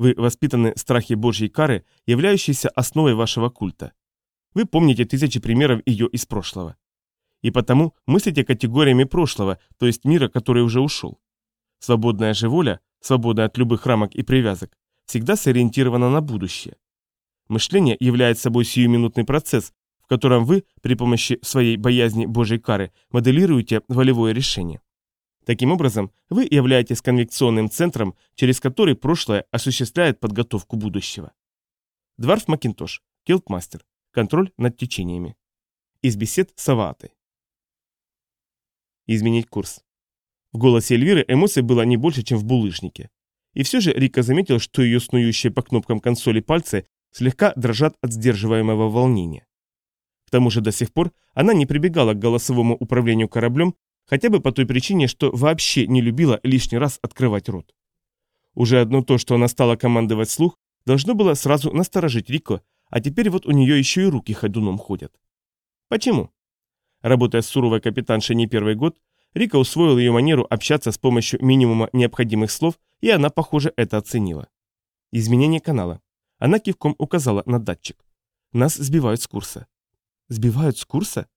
Вы воспитаны страхи Божьей кары, являющейся основой вашего культа. Вы помните тысячи примеров ее из прошлого. И потому мыслите категориями прошлого, то есть мира, который уже ушел. Свободная же воля, свобода от любых рамок и привязок, всегда сориентирована на будущее. Мышление является собой сиюминутный процесс, в котором вы при помощи своей боязни Божьей кары моделируете волевое решение. Таким образом, вы являетесь конвекционным центром, через который прошлое осуществляет подготовку будущего. Дварф Макинтош, Келтмастер. Контроль над течениями. Из бесед с Аваатой. Изменить курс. В голосе Эльвиры эмоций было не больше, чем в булыжнике. И все же Рика заметил, что ее снующие по кнопкам консоли пальцы слегка дрожат от сдерживаемого волнения. К тому же до сих пор она не прибегала к голосовому управлению кораблем, хотя бы по той причине, что вообще не любила лишний раз открывать рот. Уже одно то, что она стала командовать слух, должно было сразу насторожить Рико, а теперь вот у нее еще и руки ходуном ходят. Почему? Работая с суровой капитаншей не первый год, Рика усвоил ее манеру общаться с помощью минимума необходимых слов, и она, похоже, это оценила. Изменение канала. Она кивком указала на датчик. Нас сбивают с курса. Сбивают с курса?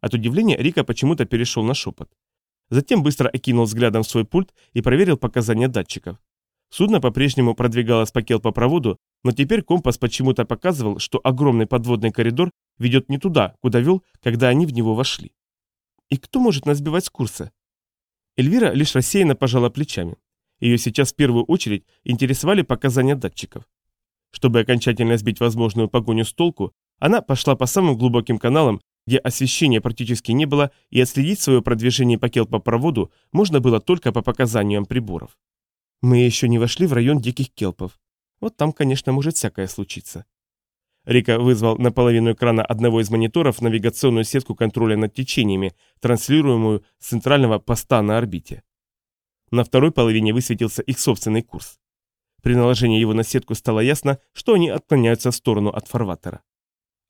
От удивления Рика почему-то перешел на шепот. Затем быстро окинул взглядом свой пульт и проверил показания датчиков. Судно по-прежнему продвигалось по келпопроводу, но теперь компас почему-то показывал, что огромный подводный коридор ведет не туда, куда вел, когда они в него вошли. И кто может нас сбивать с курса? Эльвира лишь рассеянно пожала плечами. Ее сейчас в первую очередь интересовали показания датчиков. Чтобы окончательно сбить возможную погоню с толку, она пошла по самым глубоким каналам, где освещения практически не было, и отследить свое продвижение по келпопроводу можно было только по показаниям приборов. Мы еще не вошли в район диких келпов. Вот там, конечно, может всякое случиться. Рика вызвал на половину экрана одного из мониторов навигационную сетку контроля над течениями, транслируемую с центрального поста на орбите. На второй половине высветился их собственный курс. При наложении его на сетку стало ясно, что они отклоняются в сторону от фарватера.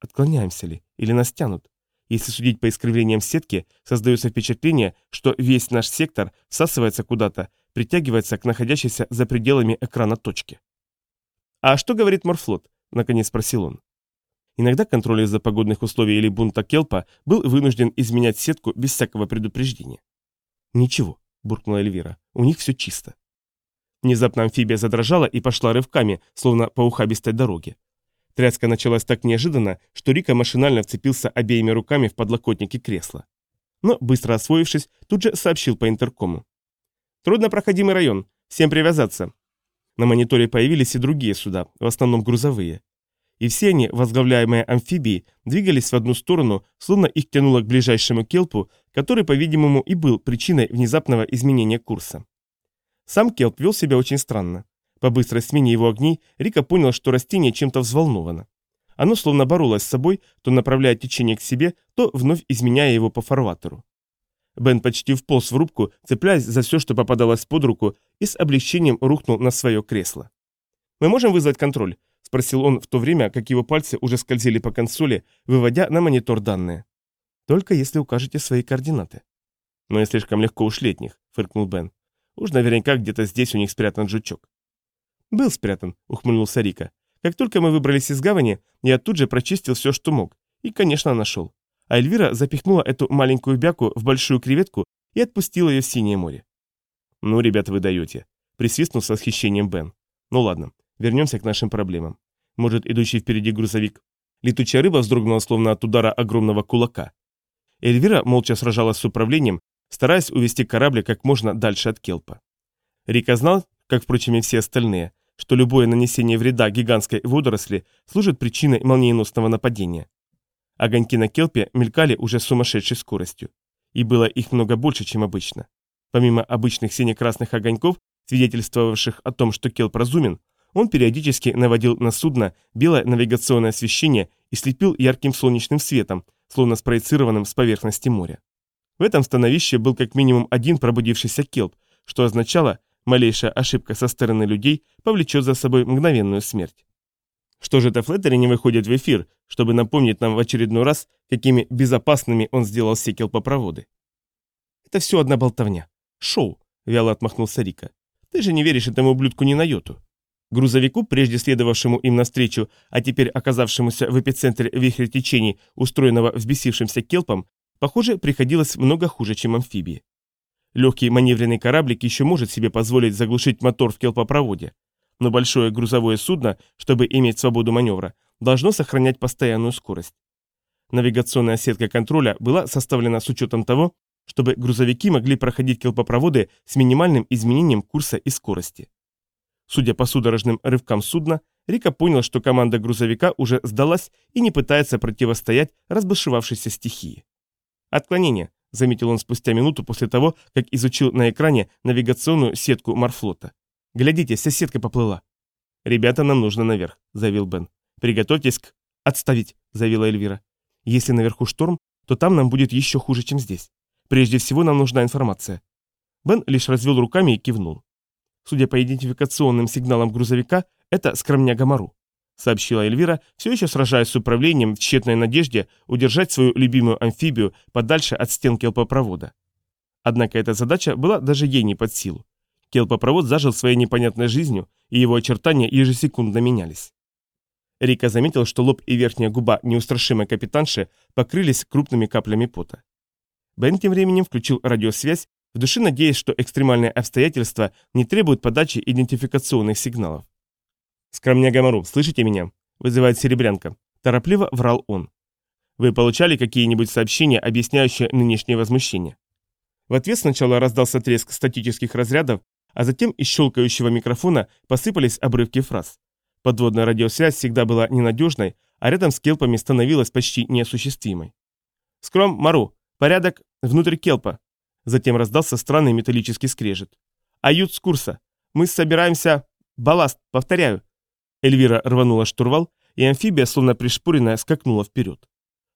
Отклоняемся ли? Или нас тянут? Если судить по искривлениям сетки, создается впечатление, что весь наш сектор всасывается куда-то, притягивается к находящейся за пределами экрана точке. «А что говорит Морфлот?» – наконец спросил он. Иногда контроль из-за погодных условий или бунта Келпа был вынужден изменять сетку без всякого предупреждения. «Ничего», – буркнула Эльвира, – «у них все чисто». Внезапно амфибия задрожала и пошла рывками, словно по ухабистой дороге. Тряска началась так неожиданно, что Рика машинально вцепился обеими руками в подлокотники кресла. Но, быстро освоившись, тут же сообщил по интеркому. «Труднопроходимый район. Всем привязаться. На мониторе появились и другие суда, в основном грузовые. И все они, возглавляемые амфибией, двигались в одну сторону, словно их тянуло к ближайшему келпу, который, по-видимому, и был причиной внезапного изменения курса. Сам келп вел себя очень странно. По быстрой смене его огней Рика понял, что растение чем-то взволновано. Оно словно боролось с собой, то направляя течение к себе, то вновь изменяя его по фарватеру. Бен почти вполз в рубку, цепляясь за все, что попадалось под руку, и с облегчением рухнул на свое кресло. «Мы можем вызвать контроль?» – спросил он в то время, как его пальцы уже скользили по консоли, выводя на монитор данные. «Только если укажете свои координаты». «Но я слишком легко ушли от них», – фыркнул Бен. «Уж наверняка где-то здесь у них спрятан жучок». «Был спрятан», – ухмыльнулся Рика. «Как только мы выбрались из гавани, я тут же прочистил все, что мог. И, конечно, нашел а Эльвира запихнула эту маленькую бяку в большую креветку и отпустила ее в синее море. «Ну, ребята, вы даете», — присвистнул с восхищением Бен. «Ну ладно, вернемся к нашим проблемам. Может, идущий впереди грузовик?» Летучая рыба вздрогнула словно от удара огромного кулака. Эльвира молча сражалась с управлением, стараясь увести корабль как можно дальше от Келпа. Рика знал, как, впрочем, и все остальные, что любое нанесение вреда гигантской водоросли служит причиной молниеносного нападения. Огоньки на келпе мелькали уже с сумасшедшей скоростью. И было их много больше, чем обычно. Помимо обычных сине-красных огоньков, свидетельствовавших о том, что келп разумен, он периодически наводил на судно белое навигационное освещение и слепил ярким солнечным светом, словно спроецированным с поверхности моря. В этом становище был как минимум один пробудившийся келп, что означало, малейшая ошибка со стороны людей повлечет за собой мгновенную смерть. Что же это Флеттери не выходит в эфир, чтобы напомнить нам в очередной раз, какими безопасными он сделал секел по проводы? Это все одна болтовня. Шоу, вяло отмахнулся Рика. Ты же не веришь этому ублюдку ни на йоту. Грузовику, прежде следовавшему им навстречу, а теперь оказавшемуся в эпицентре вихря течений, устроенного взбесившимся келпом, похоже, приходилось много хуже, чем амфибии. Легкий маневренный кораблик еще может себе позволить заглушить мотор в келпопроводе, но большое грузовое судно, чтобы иметь свободу маневра, должно сохранять постоянную скорость. Навигационная сетка контроля была составлена с учетом того, чтобы грузовики могли проходить келпопроводы с минимальным изменением курса и скорости. Судя по судорожным рывкам судна, Рика понял, что команда грузовика уже сдалась и не пытается противостоять разбушевавшейся стихии. «Отклонение», — заметил он спустя минуту после того, как изучил на экране навигационную сетку Марфлота. «Глядите, вся сетка поплыла». «Ребята, нам нужно наверх», — заявил Бен. «Приготовьтесь к...» «Отставить», — заявила Эльвира. «Если наверху шторм, то там нам будет еще хуже, чем здесь. Прежде всего нам нужна информация». Бен лишь развел руками и кивнул. Судя по идентификационным сигналам грузовика, это скромняга Мару», — сообщила Эльвира, все еще сражаясь с управлением в тщетной надежде удержать свою любимую амфибию подальше от стен келпопровода. Однако эта задача была даже ей не под силу. Келпопровод зажил своей непонятной жизнью, и его очертания ежесекундно менялись. Рика заметил, что лоб и верхняя губа неустрашимой капитанши покрылись крупными каплями пота. Бен тем временем включил радиосвязь в душе надеясь, что экстремальные обстоятельства не требуют подачи идентификационных сигналов. «Скромняга Мару, слышите меня?» – вызывает Серебрянка. Торопливо врал он. «Вы получали какие-нибудь сообщения, объясняющие нынешнее возмущение?» В ответ сначала раздался треск статических разрядов, а затем из щелкающего микрофона посыпались обрывки фраз. Подводная радиосвязь всегда была ненадежной, а рядом с келпами становилась почти неосуществимой. «Скром, Мару, порядок внутрь келпа, Затем раздался странный металлический скрежет. «Ают с курса! Мы собираемся... Балласт, повторяю!» Эльвира рванула штурвал, и амфибия, словно пришпоренная, скакнула вперед.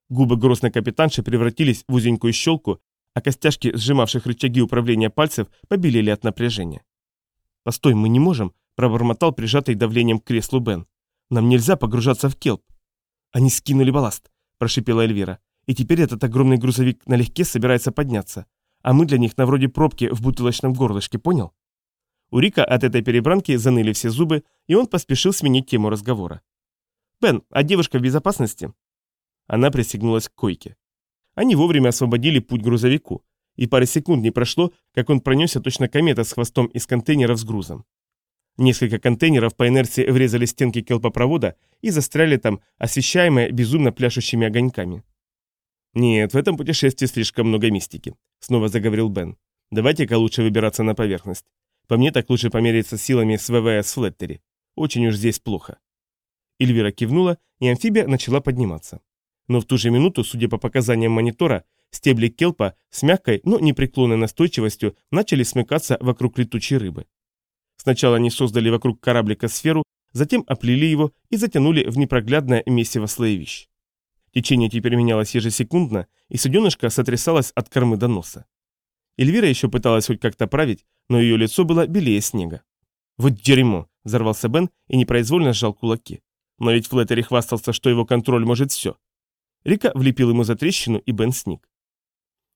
Губы грозной капитанши превратились в узенькую щелку, а костяшки, сжимавших рычаги управления пальцев, побелели от напряжения. «Постой, мы не можем», – пробормотал прижатый давлением к креслу Бен. «Нам нельзя погружаться в келп». «Они скинули балласт», – прошипела Эльвира. «И теперь этот огромный грузовик налегке собирается подняться а мы для них на вроде пробки в бутылочном горлышке, понял? У Рика от этой перебранки заныли все зубы, и он поспешил сменить тему разговора. «Бен, а девушка в безопасности?» Она присягнулась к койке. Они вовремя освободили путь грузовику, и пары секунд не прошло, как он пронесся точно комета с хвостом из контейнеров с грузом. Несколько контейнеров по инерции врезали стенки келпопровода и застряли там, освещаемые безумно пляшущими огоньками. «Нет, в этом путешествии слишком много мистики», — снова заговорил Бен. «Давайте-ка лучше выбираться на поверхность. По мне так лучше помериться силами с ВВС Флеттери. Очень уж здесь плохо». Эльвира кивнула, и амфибия начала подниматься. Но в ту же минуту, судя по показаниям монитора, стебли келпа с мягкой, но непреклонной настойчивостью начали смыкаться вокруг летучей рыбы. Сначала они создали вокруг кораблика сферу, затем оплели его и затянули в непроглядное месиво слоевищ. Течение теперь менялось ежесекундно, и суденышко сотрясалось от кормы до носа. Эльвира еще пыталась хоть как-то править, но ее лицо было белее снега. «Вот дерьмо!» – взорвался Бен и непроизвольно сжал кулаки. Но ведь Флеттери хвастался, что его контроль может все. Рика влепил ему за трещину, и Бен сник.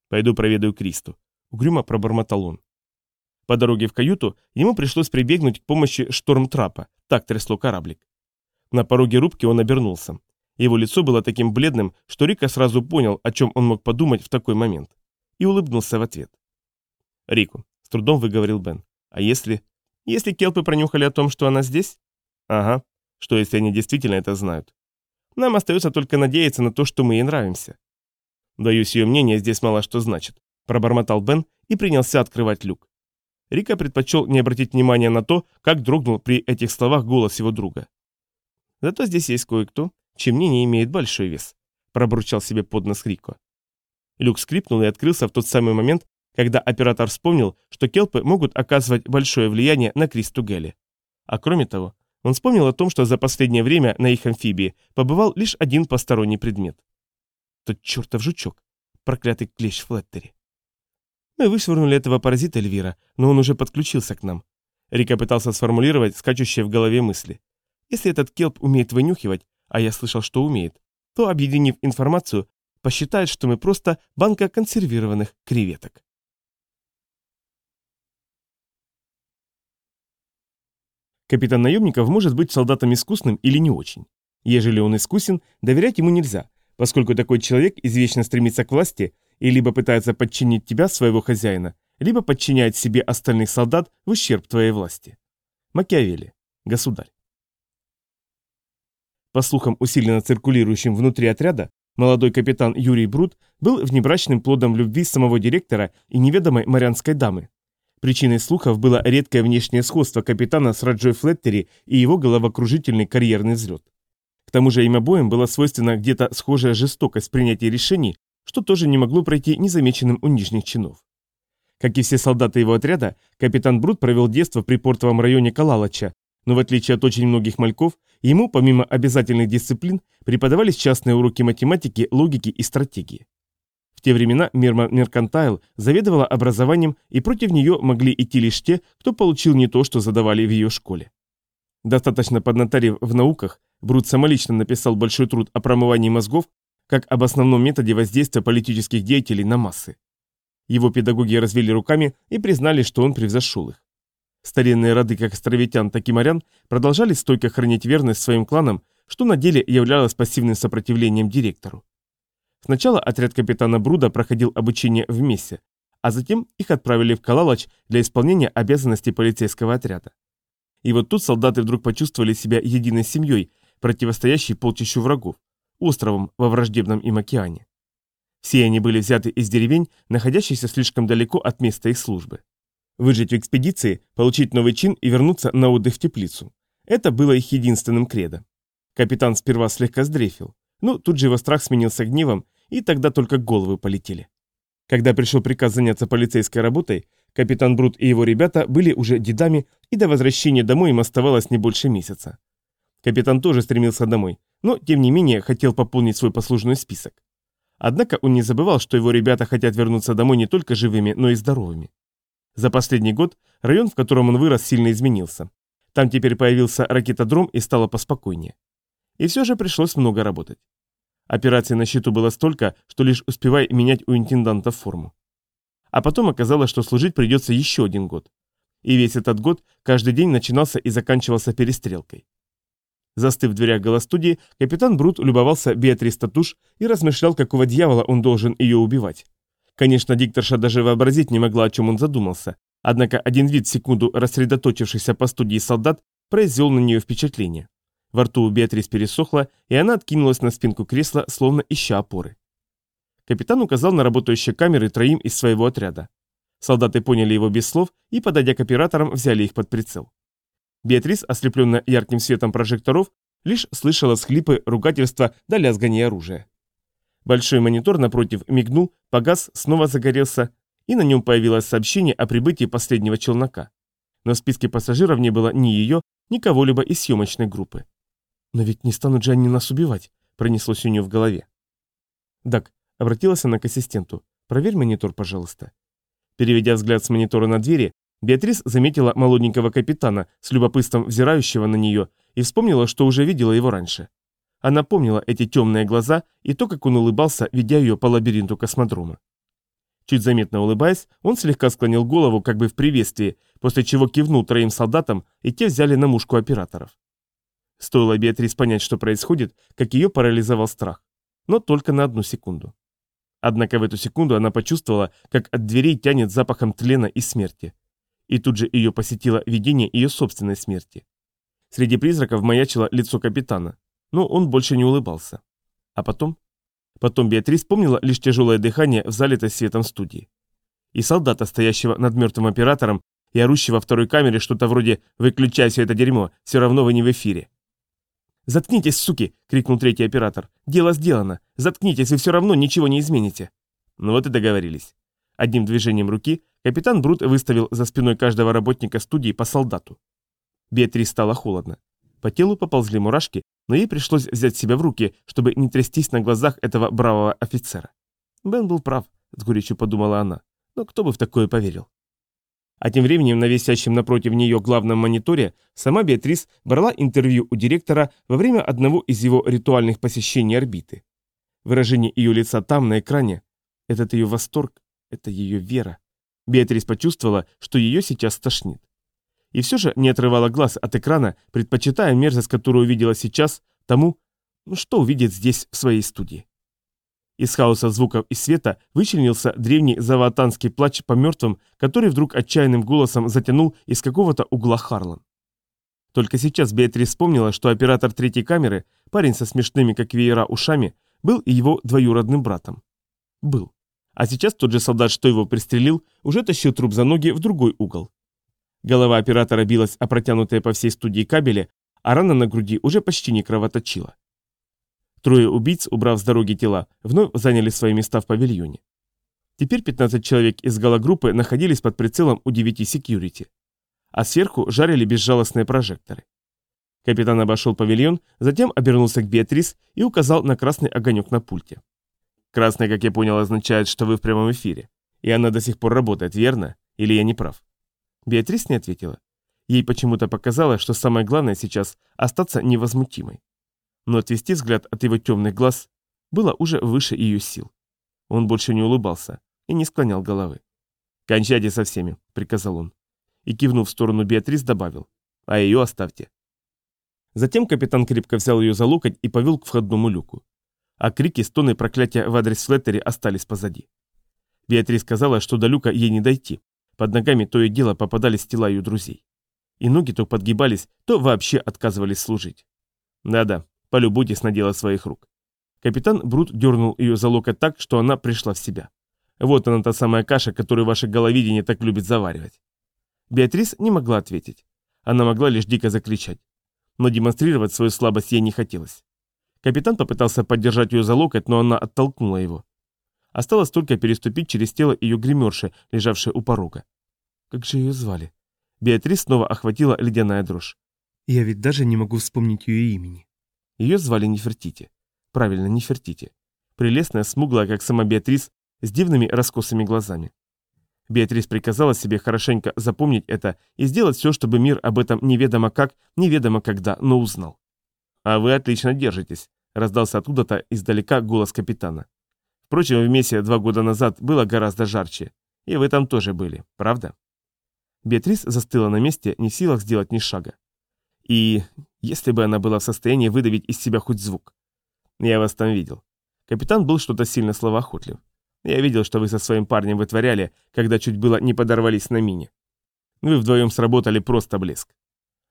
«Пойду проведаю Кристу», – угрюмо пробормотал он. По дороге в каюту ему пришлось прибегнуть к помощи штормтрапа, так трясло кораблик. На пороге рубки он обернулся. Его лицо было таким бледным, что Рика сразу понял, о чем он мог подумать в такой момент. И улыбнулся в ответ. «Рику», — с трудом выговорил Бен. «А если...» «Если келпы пронюхали о том, что она здесь?» «Ага. Что, если они действительно это знают?» «Нам остается только надеяться на то, что мы ей нравимся». «Боюсь, ее мнение здесь мало что значит», — пробормотал Бен и принялся открывать люк. Рика предпочел не обратить внимания на то, как дрогнул при этих словах голос его друга. «Зато здесь есть кое-кто, чье мнение имеет большой вес», – пробурчал себе под нос Рико. Люк скрипнул и открылся в тот самый момент, когда оператор вспомнил, что келпы могут оказывать большое влияние на Кристу Гелли. А кроме того, он вспомнил о том, что за последнее время на их амфибии побывал лишь один посторонний предмет. Тот чертов жучок, проклятый клещ Флеттери. Мы вышвырнули этого паразита Эльвира, но он уже подключился к нам. Рика пытался сформулировать скачущие в голове мысли. Если этот келп умеет вынюхивать, а я слышал, что умеет, то, объединив информацию, посчитает, что мы просто банка консервированных креветок. Капитан наемников может быть солдатом искусным или не очень. Ежели он искусен, доверять ему нельзя, поскольку такой человек извечно стремится к власти и либо пытается подчинить тебя, своего хозяина, либо подчиняет себе остальных солдат в ущерб твоей власти. Макиавелли. Государь. По слухам, усиленно циркулирующим внутри отряда, молодой капитан Юрий Брут был внебрачным плодом любви самого директора и неведомой морянской дамы. Причиной слухов было редкое внешнее сходство капитана с Раджой Флеттери и его головокружительный карьерный взлет. К тому же им обоим была свойственна где-то схожая жестокость принятия решений, что тоже не могло пройти незамеченным у нижних чинов. Как и все солдаты его отряда, капитан Брут провел детство в припортовом районе Калалача, но в отличие от очень многих мальков, ему, помимо обязательных дисциплин, преподавались частные уроки математики, логики и стратегии. В те времена Мирма Меркантайл заведовала образованием, и против нее могли идти лишь те, кто получил не то, что задавали в ее школе. Достаточно поднаторив в науках, Брут самолично написал большой труд о промывании мозгов как об основном методе воздействия политических деятелей на массы. Его педагоги развели руками и признали, что он превзошел их. Старинные роды как островитян, так и морян продолжали стойко хранить верность своим кланам, что на деле являлось пассивным сопротивлением директору. Сначала отряд капитана Бруда проходил обучение в Мессе, а затем их отправили в Калалач для исполнения обязанностей полицейского отряда. И вот тут солдаты вдруг почувствовали себя единой семьей, противостоящей полчищу врагов, островом во враждебном им океане. Все они были взяты из деревень, находящихся слишком далеко от места их службы. Выжить в экспедиции, получить новый чин и вернуться на отдых в теплицу. Это было их единственным кредо. Капитан сперва слегка сдрефил, но тут же его страх сменился гневом, и тогда только головы полетели. Когда пришел приказ заняться полицейской работой, капитан Брут и его ребята были уже дедами, и до возвращения домой им оставалось не больше месяца. Капитан тоже стремился домой, но, тем не менее, хотел пополнить свой послужной список. Однако он не забывал, что его ребята хотят вернуться домой не только живыми, но и здоровыми. За последний год район, в котором он вырос, сильно изменился. Там теперь появился ракетодром и стало поспокойнее. И все же пришлось много работать. Операций на счету было столько, что лишь успевай менять у интенданта форму. А потом оказалось, что служить придется еще один год. И весь этот год каждый день начинался и заканчивался перестрелкой. Застыв в дверях голостудии, капитан Брут любовался Беатрис Татуш и размышлял, какого дьявола он должен ее убивать. Конечно, дикторша даже вообразить не могла, о чем он задумался, однако один вид секунду рассредоточившийся по студии солдат произвел на нее впечатление. Во рту у Беатрис пересохло, и она откинулась на спинку кресла, словно ища опоры. Капитан указал на работающие камеры троим из своего отряда. Солдаты поняли его без слов и, подойдя к операторам, взяли их под прицел. Беатрис, ослепленная ярким светом прожекторов, лишь слышала схлипы, ругательства да лязгание оружия. Большой монитор напротив мигнул, погас, снова загорелся, и на нем появилось сообщение о прибытии последнего челнока. Но в списке пассажиров не было ни ее, ни кого-либо из съемочной группы. «Но ведь не станут же они нас убивать», — пронеслось у нее в голове. «Дак», — обратилась она к ассистенту, — «проверь монитор, пожалуйста». Переведя взгляд с монитора на двери, Беатрис заметила молоденького капитана, с любопытством взирающего на нее, и вспомнила, что уже видела его раньше. Она помнила эти темные глаза и то, как он улыбался, ведя ее по лабиринту космодрома. Чуть заметно улыбаясь, он слегка склонил голову, как бы в приветствии, после чего кивнул троим солдатам, и те взяли на мушку операторов. Стоило Беатрис понять, что происходит, как ее парализовал страх. Но только на одну секунду. Однако в эту секунду она почувствовала, как от дверей тянет запахом тлена и смерти и тут же ее посетило видение ее собственной смерти. Среди призраков маячило лицо капитана, но он больше не улыбался. А потом? Потом Беатрис помнила лишь тяжелое дыхание в залитой светом студии. И солдата, стоящего над мертвым оператором и орущего во второй камере что-то вроде «Выключай все это дерьмо, все равно вы не в эфире». «Заткнитесь, суки!» — крикнул третий оператор. «Дело сделано! Заткнитесь, вы все равно ничего не измените!» Ну вот и договорились. Одним движением руки капитан Брут выставил за спиной каждого работника студии по солдату. Беатри стало холодно. По телу поползли мурашки, но ей пришлось взять себя в руки, чтобы не трястись на глазах этого бравого офицера. Бен был прав, с горечью подумала она, но кто бы в такое поверил. А тем временем на висящем напротив нее главном мониторе сама Беатрис брала интервью у директора во время одного из его ритуальных посещений орбиты. Выражение ее лица там, на экране, этот ее восторг, это ее вера. Беатрис почувствовала, что ее сейчас тошнит. и все же не отрывала глаз от экрана, предпочитая мерзость, которую увидела сейчас, тому, ну, что увидит здесь в своей студии. Из хаоса звуков и света вычленился древний заватанский плач по мертвым, который вдруг отчаянным голосом затянул из какого-то угла Харлан. Только сейчас Беатрис вспомнила, что оператор третьей камеры, парень со смешными, как веера, ушами, был и его двоюродным братом. Был. А сейчас тот же солдат, что его пристрелил, уже тащил труп за ноги в другой угол. Голова оператора билась о протянутые по всей студии кабели, а рана на груди уже почти не кровоточила. Трое убийц, убрав с дороги тела, вновь заняли свои места в павильоне. Теперь 15 человек из галогруппы находились под прицелом у 9 секьюрити а сверху жарили безжалостные прожекторы. Капитан обошел павильон, затем обернулся к Беатрис и указал на красный огонек на пульте. «Красный, как я понял, означает, что вы в прямом эфире. И она до сих пор работает, верно? Или я не прав?» Беатрис не ответила. Ей почему-то показалось, что самое главное сейчас – остаться невозмутимой. Но отвести взгляд от его темных глаз было уже выше ее сил. Он больше не улыбался и не склонял головы. «Кончайте со всеми», – приказал он и, кивнув в сторону Беатрис, добавил «А ее оставьте». Затем капитан крепко взял ее за локоть и повел к входному люку. А крики, стоны проклятия в адрес Флеттери остались позади. Беатрис сказала, что до люка ей не дойти. Под ногами то и дело попадались тела ее друзей. И ноги то подгибались, то вообще отказывались служить. Да-да, полюбуйтесь на дело своих рук. Капитан Брут дернул ее за локоть так, что она пришла в себя. Вот она та самая каша, которую ваше головидение так любит заваривать. Беатрис не могла ответить. Она могла лишь дико закричать. Но демонстрировать свою слабость ей не хотелось. Капитан попытался поддержать ее за локоть, но она оттолкнула его. Осталось только переступить через тело ее гримерши, лежавшей у порога. Как же ее звали? Беатрис снова охватила ледяная дрожь. Я ведь даже не могу вспомнить ее имени. Ее звали Нефертити. Правильно, Нефертити. Прелестная, смуглая, как сама Беатрис, с дивными раскосыми глазами. Беатрис приказала себе хорошенько запомнить это и сделать все, чтобы мир об этом неведомо как, неведомо когда, но узнал. «А вы отлично держитесь», — раздался откуда-то издалека голос капитана. «Впрочем, в Мессе два года назад было гораздо жарче, и вы там тоже были, правда?» Беатрис застыла на месте, не в силах сделать ни шага. И если бы она была в состоянии выдавить из себя хоть звук. Я вас там видел. Капитан был что-то сильно словоохотлив. Я видел, что вы со своим парнем вытворяли, когда чуть было не подорвались на мине. Вы вдвоем сработали просто блеск.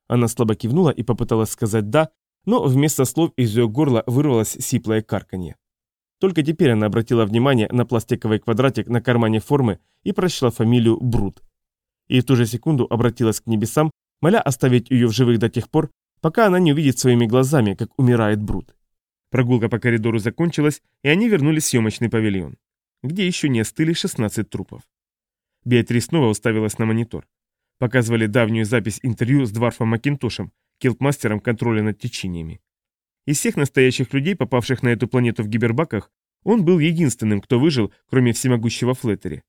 Она слабо кивнула и попыталась сказать «да», но вместо слов из ее горла вырвалось сиплое карканье. Только теперь она обратила внимание на пластиковый квадратик на кармане формы и прочла фамилию Брут. И в ту же секунду обратилась к небесам, моля оставить ее в живых до тех пор, пока она не увидит своими глазами, как умирает Брут. Прогулка по коридору закончилась, и они вернулись в съемочный павильон где еще не остыли 16 трупов. Беатрис снова уставилась на монитор. Показывали давнюю запись интервью с Дварфом Макинтошем, келтмастером контроля над течениями. Из всех настоящих людей, попавших на эту планету в гибербаках, он был единственным, кто выжил, кроме всемогущего Флеттери.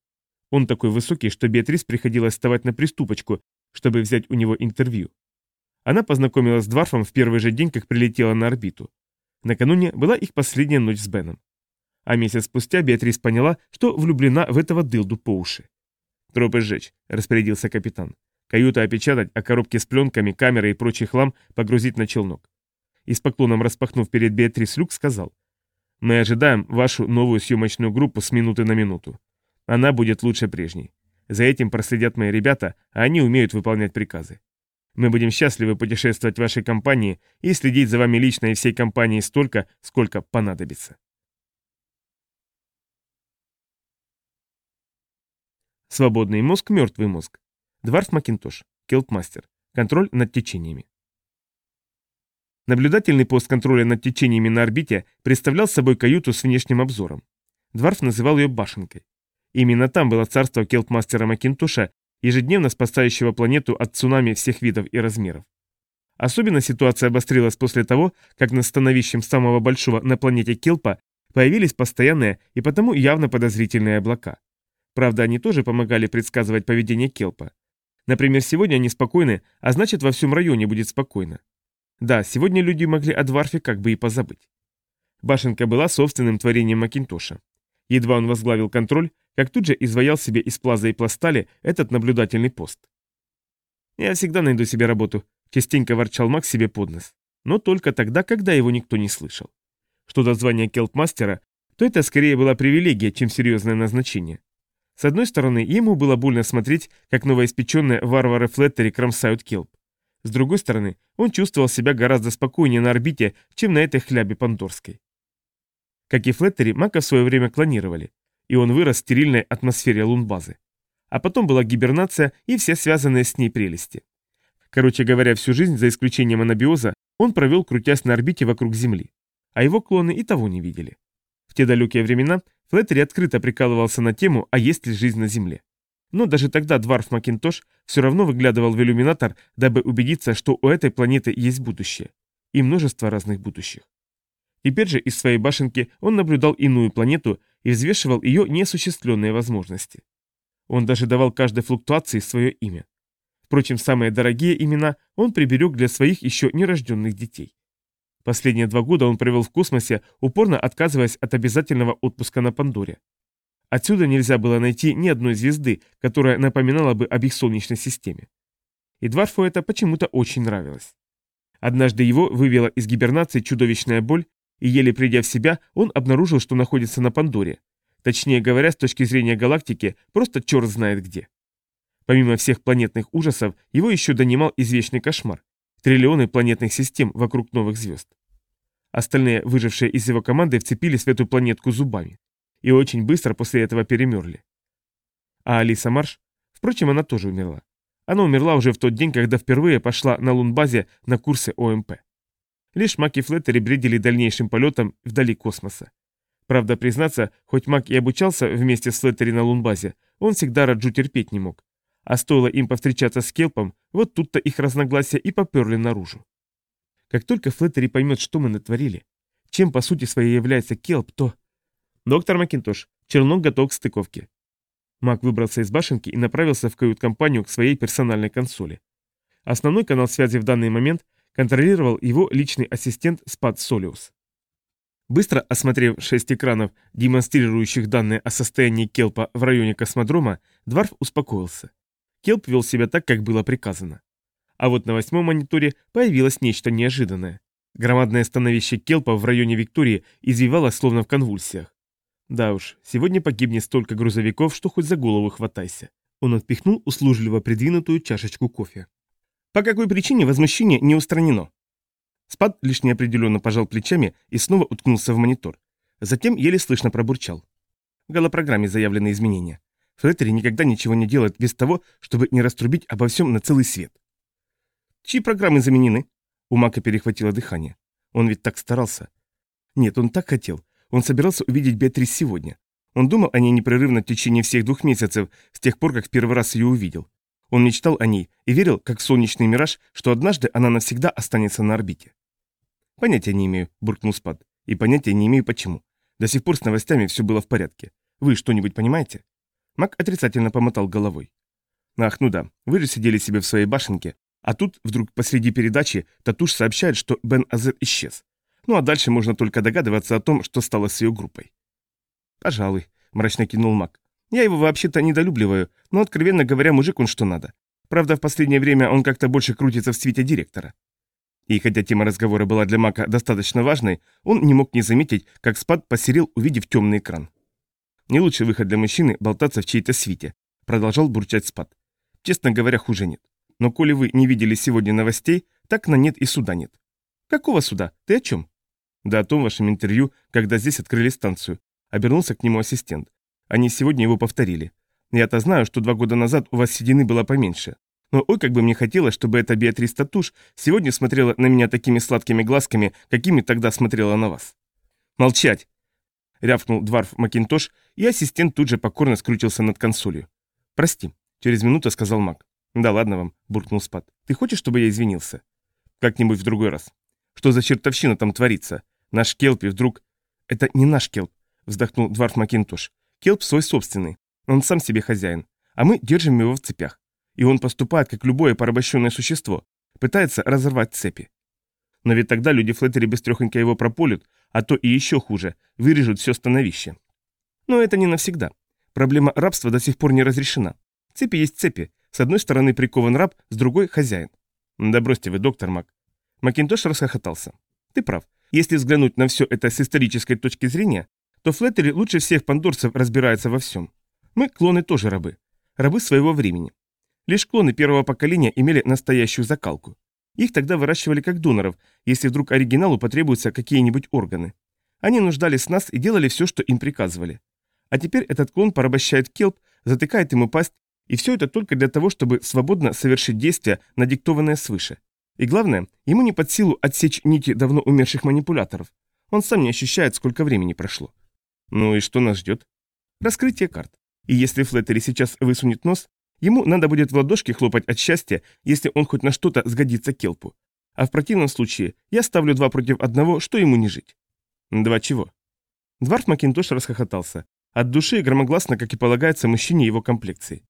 Он такой высокий, что Беатрис приходилось вставать на приступочку, чтобы взять у него интервью. Она познакомилась с Дварфом в первый же день, как прилетела на орбиту. Накануне была их последняя ночь с Беном. А месяц спустя Беатрис поняла, что влюблена в этого дылду по уши. «Тропы сжечь», — распорядился капитан. «Каюта опечатать, а коробки с пленками, камеры и прочий хлам погрузить на челнок». И с поклоном распахнув перед Беатрис люк, сказал. «Мы ожидаем вашу новую съемочную группу с минуты на минуту. Она будет лучше прежней. За этим проследят мои ребята, а они умеют выполнять приказы. Мы будем счастливы путешествовать в вашей компании и следить за вами лично и всей компанией столько, сколько понадобится». Свободный мозг, мертвый мозг. Дварф Макинтош. Келтмастер. Контроль над течениями. Наблюдательный пост контроля над течениями на орбите представлял собой каюту с внешним обзором. Дварф называл ее башенкой. Именно там было царство Келтмастера Макинтоша, ежедневно спасающего планету от цунами всех видов и размеров. Особенно ситуация обострилась после того, как над становищем самого большого на планете Келпа появились постоянные и потому явно подозрительные облака. Правда, они тоже помогали предсказывать поведение Келпа. Например, сегодня они спокойны, а значит во всем районе будет спокойно. Да, сегодня люди могли о Дварфе как бы и позабыть. Башенка была собственным творением Макинтоша. Едва он возглавил контроль, как тут же изваял себе из плаза и пластали этот наблюдательный пост. «Я всегда найду себе работу», — частенько ворчал Макс себе под нос. Но только тогда, когда его никто не слышал. Что до звания келпмастера, то это скорее была привилегия, чем серьезное назначение. С одной стороны, ему было больно смотреть, как новоиспеченные варвары Флеттери кромсают келп. С другой стороны, он чувствовал себя гораздо спокойнее на орбите, чем на этой хлябе Пандорской. Как и Флеттери, Мака в свое время клонировали, и он вырос в стерильной атмосфере лунбазы. А потом была гибернация и все связанные с ней прелести. Короче говоря, всю жизнь, за исключением анабиоза, он провел, крутясь на орбите вокруг Земли. А его клоны и того не видели. В те далекие времена Флеттери открыто прикалывался на тему «А есть ли жизнь на Земле?». Но даже тогда Дварф Макинтош все равно выглядывал в иллюминатор, дабы убедиться, что у этой планеты есть будущее. И множество разных будущих. Теперь же из своей башенки он наблюдал иную планету и взвешивал ее неосуществленные возможности. Он даже давал каждой флуктуации свое имя. Впрочем, самые дорогие имена он приберег для своих еще нерожденных детей. Последние два года он провел в космосе, упорно отказываясь от обязательного отпуска на Пандоре. Отсюда нельзя было найти ни одной звезды, которая напоминала бы об их Солнечной системе. И Дварфу это почему-то очень нравилось. Однажды его вывела из гибернации чудовищная боль, и еле придя в себя, он обнаружил, что находится на Пандоре. Точнее говоря, с точки зрения галактики, просто черт знает где. Помимо всех планетных ужасов, его еще донимал извечный кошмар триллионы планетных систем вокруг новых звезд. Остальные, выжившие из его команды, вцепились в эту планетку зубами. И очень быстро после этого перемерли. А Алиса Марш? Впрочем, она тоже умерла. Она умерла уже в тот день, когда впервые пошла на лунбазе на курсы ОМП. Лишь Мак и Флеттери бредили дальнейшим полетом вдали космоса. Правда, признаться, хоть Мак и обучался вместе с Флеттери на лунбазе, он всегда Раджу терпеть не мог. А стоило им повстречаться с Келпом, вот тут-то их разногласия и поперли наружу. Как только Флеттери поймет, что мы натворили, чем по сути своей является Келп, то... Доктор Макинтош, Чернок готов к стыковке. Мак выбрался из башенки и направился в кают-компанию к своей персональной консоли. Основной канал связи в данный момент контролировал его личный ассистент Спад Солиус. Быстро осмотрев шесть экранов, демонстрирующих данные о состоянии Келпа в районе космодрома, Дварф успокоился. Келп вел себя так, как было приказано. А вот на восьмом мониторе появилось нечто неожиданное. Громадное становище Келпа в районе Виктории извивалось словно в конвульсиях. Да уж, сегодня погибнет столько грузовиков, что хоть за голову хватайся. Он отпихнул услужливо придвинутую чашечку кофе. По какой причине возмущение не устранено? Спад лишь неопределенно пожал плечами и снова уткнулся в монитор. Затем еле слышно пробурчал. В голопрограмме заявлены изменения. Флеттери никогда ничего не делает без того, чтобы не раструбить обо всем на целый свет. Чьи программы заменены? У Мака перехватило дыхание. Он ведь так старался. Нет, он так хотел. Он собирался увидеть Беатрис сегодня. Он думал о ней непрерывно в течение всех двух месяцев, с тех пор, как в первый раз ее увидел. Он мечтал о ней и верил, как солнечный мираж, что однажды она навсегда останется на орбите. «Понятия не имею», — буркнул Спад. «И понятия не имею, почему. До сих пор с новостями все было в порядке. Вы что-нибудь понимаете?» Мак отрицательно помотал головой. Ах, ну да, вы же сидели себе в своей башенке, а тут вдруг посреди передачи Татуш сообщает, что Бен Азер исчез. Ну а дальше можно только догадываться о том, что стало с ее группой. «Пожалуй», — мрачно кинул Мак. «Я его вообще-то недолюбливаю, но, откровенно говоря, мужик он что надо. Правда, в последнее время он как-то больше крутится в свете директора». И хотя тема разговора была для Мака достаточно важной, он не мог не заметить, как спад посерел, увидев темный экран. Не лучший выход для мужчины болтаться в чьей-то свите, продолжал бурчать спад. Честно говоря, хуже нет. Но коли вы не видели сегодня новостей, так на нет и суда нет. Какого суда? Ты о чем? Да о том вашем интервью, когда здесь открыли станцию. Обернулся к нему ассистент. Они сегодня его повторили. Я-то знаю, что два года назад у вас седины было поменьше. Но ой, как бы мне хотелось, чтобы эта Беатрис Татуш сегодня смотрела на меня такими сладкими глазками, какими тогда смотрела на вас. Молчать! Рявкнул Дварф Макинтош, и ассистент тут же покорно скрутился над консолью. «Прости», — через минуту сказал Мак. «Да ладно вам», — буркнул Спад. «Ты хочешь, чтобы я извинился?» «Как-нибудь в другой раз». «Что за чертовщина там творится? Наш Келпи вдруг...» «Это не наш Келп», — вздохнул Дварф Макинтош. «Келп свой собственный. Он сам себе хозяин. А мы держим его в цепях. И он поступает, как любое порабощенное существо. Пытается разорвать цепи. Но ведь тогда люди Флеттери быстрехонько его прополют, а то и еще хуже, вырежут все становище. Но это не навсегда. Проблема рабства до сих пор не разрешена. Цепи есть цепи, С одной стороны прикован раб, с другой – хозяин. Да бросьте вы, доктор Мак. Макинтош расхохотался. Ты прав. Если взглянуть на все это с исторической точки зрения, то Флеттери лучше всех пандорцев разбирается во всем. Мы, клоны, тоже рабы. Рабы своего времени. Лишь клоны первого поколения имели настоящую закалку. Их тогда выращивали как доноров, если вдруг оригиналу потребуются какие-нибудь органы. Они нуждались в нас и делали все, что им приказывали. А теперь этот клон порабощает келп, затыкает ему пасть, и все это только для того, чтобы свободно совершить действия, надиктованное свыше. И главное, ему не под силу отсечь нити давно умерших манипуляторов. Он сам не ощущает, сколько времени прошло. Ну и что нас ждет? Раскрытие карт. И если Флеттери сейчас высунет нос, ему надо будет в ладошки хлопать от счастья, если он хоть на что-то сгодится Келпу. А в противном случае я ставлю два против одного, что ему не жить. Два чего? Дварф Макинтош расхохотался. От души громогласно, как и полагается мужчине его комплекции.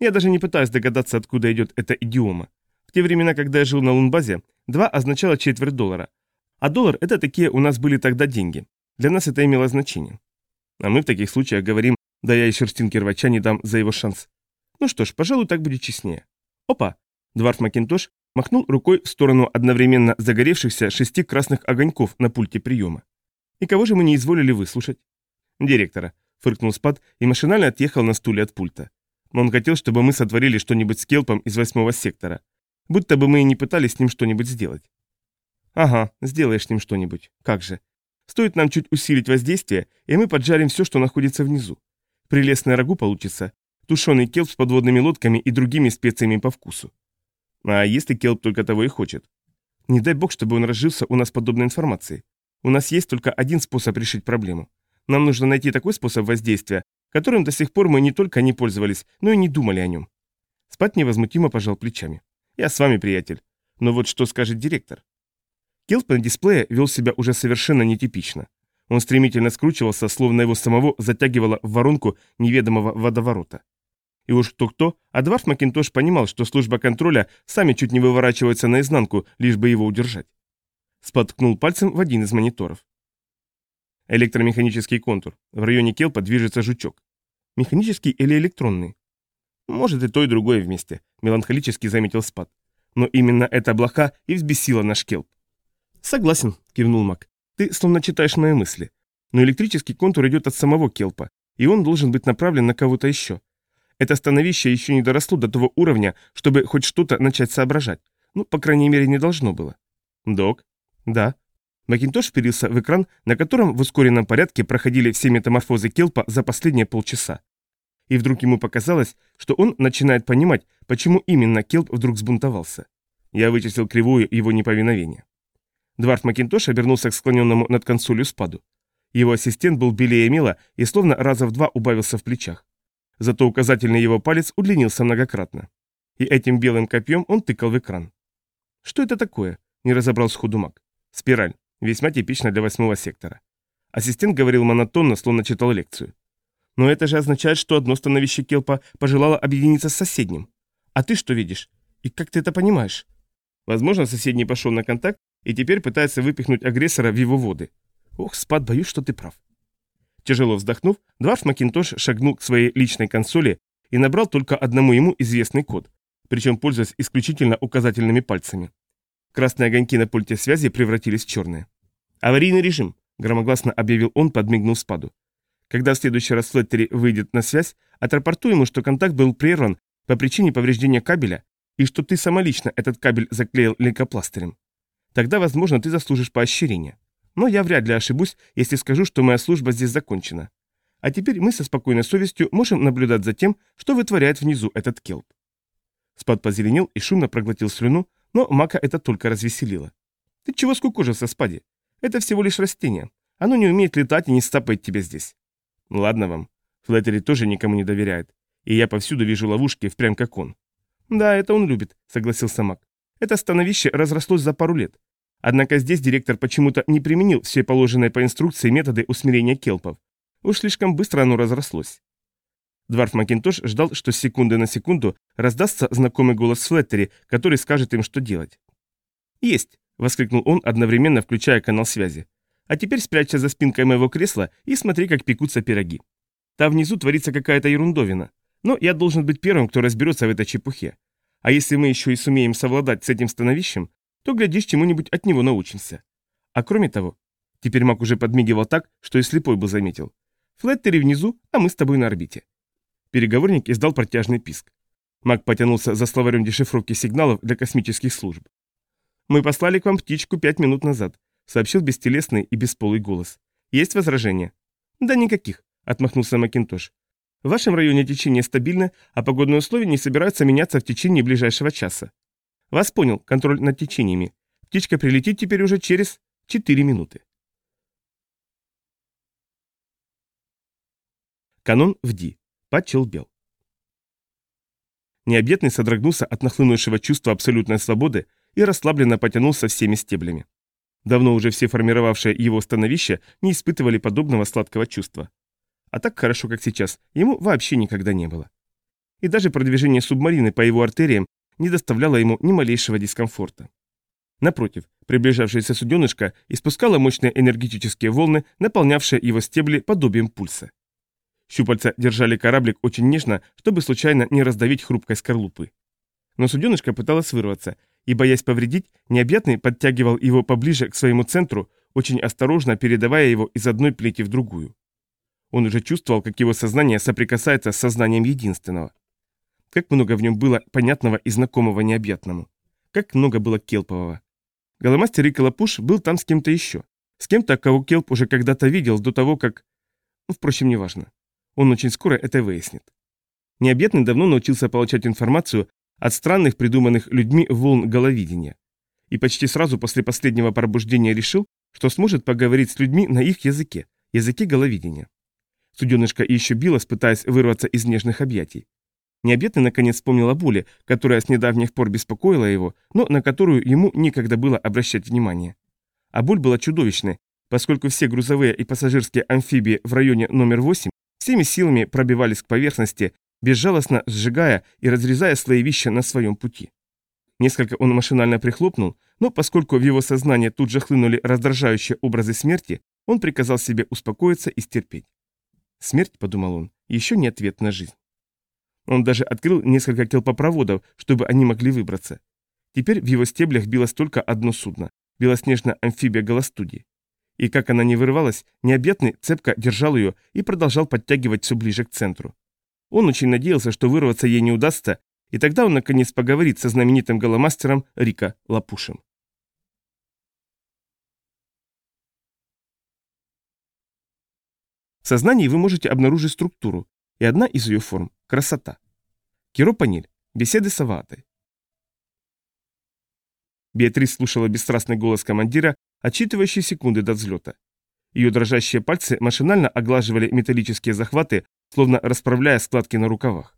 Я даже не пытаюсь догадаться, откуда идет эта идиома. В те времена, когда я жил на Лунбазе, два означало четверть доллара. А доллар – это такие у нас были тогда деньги. Для нас это имело значение. А мы в таких случаях говорим, да я и шерстинки рвача не дам за его шанс. Ну что ж, пожалуй, так будет честнее. Опа! Дварф Макинтош махнул рукой в сторону одновременно загоревшихся шести красных огоньков на пульте приема. И кого же мы не изволили выслушать? Директора, фыркнул Спад и машинально отъехал на стуле от пульта. Он хотел, чтобы мы сотворили что-нибудь с Келпом из восьмого сектора. Будто бы мы и не пытались с ним что-нибудь сделать. Ага, сделаешь с ним что-нибудь. Как же. Стоит нам чуть усилить воздействие, и мы поджарим все, что находится внизу. Прелестное рагу получится, тушеный келп с подводными лодками и другими специями по вкусу. А если келп только того и хочет? Не дай бог, чтобы он разжился у нас подобной информацией. У нас есть только один способ решить проблему. Нам нужно найти такой способ воздействия, которым до сих пор мы не только не пользовались, но и не думали о нем. Спать невозмутимо пожал плечами. Я с вами, приятель. Но вот что скажет директор? Келп на дисплее вел себя уже совершенно нетипично. Он стремительно скручивался, словно его самого затягивало в воронку неведомого водоворота. И уж кто-кто, а Макинтош понимал, что служба контроля сами чуть не выворачивается наизнанку, лишь бы его удержать. Споткнул пальцем в один из мониторов. Электромеханический контур. В районе келпа движется жучок. Механический или электронный? Может и то, и другое вместе, меланхолически заметил Спад. Но именно эта блоха и взбесила наш келп. Согласен, кивнул Мак. Ты словно читаешь мои мысли. Но электрический контур идет от самого келпа, и он должен быть направлен на кого-то еще. Это становище еще не доросло до того уровня, чтобы хоть что-то начать соображать. Ну, по крайней мере, не должно было. Док? Да. Макинтош вперился в экран, на котором в ускоренном порядке проходили все метаморфозы Келпа за последние полчаса. И вдруг ему показалось, что он начинает понимать, почему именно Келп вдруг взбунтовался. Я вычислил кривую его неповиновения. Дварф Макинтош обернулся к склоненному над консолью спаду. Его ассистент был белее мела и словно раза в два убавился в плечах. Зато указательный его палец удлинился многократно. И этим белым копьем он тыкал в экран. «Что это такое?» – не разобрал сходу маг. «Спираль. Весьма типично для восьмого сектора». Ассистент говорил монотонно, словно читал лекцию. «Но это же означает, что одно становище Келпа пожелало объединиться с соседним. А ты что видишь? И как ты это понимаешь?» Возможно, соседний пошел на контакт и теперь пытается выпихнуть агрессора в его воды. Ох, спад, боюсь, что ты прав. Тяжело вздохнув, Дварф Макинтош шагнул к своей личной консоли и набрал только одному ему известный код, причем пользуясь исключительно указательными пальцами. Красные огоньки на пульте связи превратились в черные. «Аварийный режим», — громогласно объявил он, подмигнув спаду. «Когда в следующий раз Флеттери выйдет на связь, отрапортуй ему, что контакт был прерван по причине повреждения кабеля и что ты самолично этот кабель заклеил лейкопластырем. Тогда, возможно, ты заслужишь поощрения. Но я вряд ли ошибусь, если скажу, что моя служба здесь закончена. А теперь мы со спокойной совестью можем наблюдать за тем, что вытворяет внизу этот келп. Спад позеленел и шумно проглотил слюну, но Мака это только развеселило. Ты чего скукожился, Спади? Это всего лишь растение. Оно не умеет летать и не стапает тебя здесь. Ладно вам. Флеттери тоже никому не доверяет. И я повсюду вижу ловушки, впрямь как он. Да, это он любит, согласился Мак. Это становище разрослось за пару лет. Однако здесь директор почему-то не применил все положенные по инструкции методы усмирения келпов. Уж слишком быстро оно разрослось. Дварф Макинтош ждал, что с секунды на секунду раздастся знакомый голос Флеттери, который скажет им, что делать. «Есть!» — воскликнул он, одновременно включая канал связи. «А теперь спрячься за спинкой моего кресла и смотри, как пекутся пироги. Там внизу творится какая-то ерундовина. Но я должен быть первым, кто разберется в этой чепухе. А если мы еще и сумеем совладать с этим становищем, то, глядишь, чему-нибудь от него научимся. А кроме того, теперь Мак уже подмигивал так, что и слепой бы заметил. Флеттери внизу, а мы с тобой на орбите. Переговорник издал протяжный писк. Мак потянулся за словарем дешифровки сигналов для космических служб. «Мы послали к вам птичку пять минут назад», — сообщил бестелесный и бесполый голос. «Есть возражения?» «Да никаких», — отмахнулся Макинтош. «В вашем районе течение стабильно, а погодные условия не собираются меняться в течение ближайшего часа». «Вас понял, контроль над течениями. Птичка прилетит теперь уже через четыре минуты». Канон в Ди. Подчелбел. Необъятный содрогнулся от нахлынувшего чувства абсолютной свободы и расслабленно потянулся всеми стеблями. Давно уже все формировавшие его становища не испытывали подобного сладкого чувства. А так хорошо, как сейчас, ему вообще никогда не было. И даже продвижение субмарины по его артериям не доставляло ему ни малейшего дискомфорта. Напротив, приближавшаяся суденышко испускала мощные энергетические волны, наполнявшие его стебли подобием пульса. Щупальца держали кораблик очень нежно, чтобы случайно не раздавить хрупкой скорлупы. Но суденышко пыталось вырваться, и, боясь повредить, необъятный подтягивал его поближе к своему центру, очень осторожно передавая его из одной плети в другую. Он уже чувствовал, как его сознание соприкасается с сознанием единственного. Как много в нем было понятного и знакомого необъятному. Как много было Келпового. Голомастер Риколапуш был там с кем-то еще. С кем-то, кого Келп уже когда-то видел до того, как... Ну, впрочем, неважно. Он очень скоро это выяснит. Необъятный давно научился получать информацию от странных придуманных людьми волн головидения. И почти сразу после последнего пробуждения решил, что сможет поговорить с людьми на их языке, языке головидения. Суденышко еще билось, пытаясь вырваться из нежных объятий. Необъятный наконец вспомнил о боли, которая с недавних пор беспокоила его, но на которую ему некогда было обращать внимание. А боль была чудовищной, поскольку все грузовые и пассажирские амфибии в районе номер 8 всеми силами пробивались к поверхности, безжалостно сжигая и разрезая слоевища на своем пути. Несколько он машинально прихлопнул, но поскольку в его сознание тут же хлынули раздражающие образы смерти, он приказал себе успокоиться и стерпеть. Смерть, подумал он, еще не ответ на жизнь. Он даже открыл несколько келпопроводов, чтобы они могли выбраться. Теперь в его стеблях билось только одно судно – белоснежная амфибия Голостудии. И как она не вырывалась, необъятный цепко держал ее и продолжал подтягивать все ближе к центру. Он очень надеялся, что вырваться ей не удастся, и тогда он наконец поговорит со знаменитым голомастером Рика Лапушем. В сознании вы можете обнаружить структуру, и одна из ее форм – красота. Киропаниль. Беседы с Аваатой. Беатрис слушала бесстрастный голос командира, отчитывающий секунды до взлета. Ее дрожащие пальцы машинально оглаживали металлические захваты, словно расправляя складки на рукавах.